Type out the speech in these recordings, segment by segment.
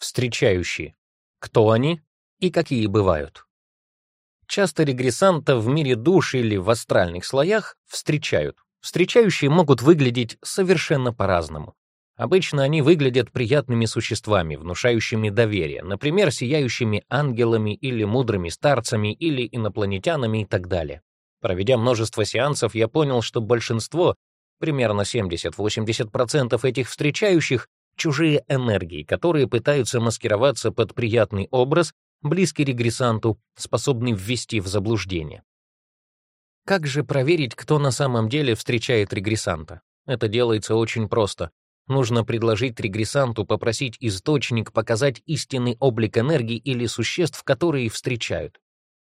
встречающие. Кто они и какие бывают? Часто регрессанта в мире душ или в астральных слоях встречают. Встречающие могут выглядеть совершенно по-разному. Обычно они выглядят приятными существами, внушающими доверие, например, сияющими ангелами или мудрыми старцами или инопланетянами и так далее. Проведя множество сеансов, я понял, что большинство, примерно 70-80% этих встречающих, чужие энергии, которые пытаются маскироваться под приятный образ, близкий регрессанту, способный ввести в заблуждение. Как же проверить, кто на самом деле встречает регрессанта? Это делается очень просто. Нужно предложить регрессанту попросить источник показать истинный облик энергии или существ, которые встречают.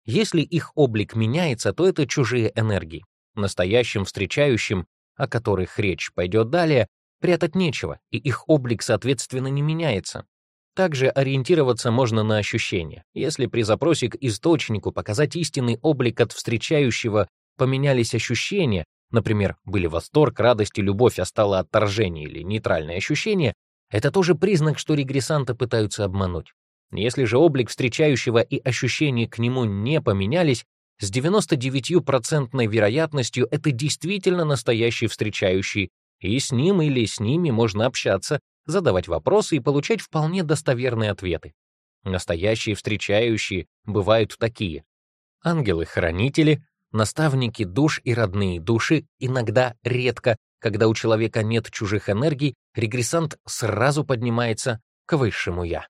Если их облик меняется, то это чужие энергии. Настоящим встречающим, о которых речь пойдет далее, Прятать нечего, и их облик, соответственно, не меняется. Также ориентироваться можно на ощущения. Если при запросе к источнику показать истинный облик от встречающего поменялись ощущения, например, были восторг, радость и любовь, а стало отторжение или нейтральное ощущение, это тоже признак, что регрессанта пытаются обмануть. Если же облик встречающего и ощущения к нему не поменялись, с 99% вероятностью это действительно настоящий встречающий и с ним или с ними можно общаться, задавать вопросы и получать вполне достоверные ответы. Настоящие встречающие бывают такие. Ангелы-хранители, наставники душ и родные души, иногда редко, когда у человека нет чужих энергий, регрессант сразу поднимается к высшему «я».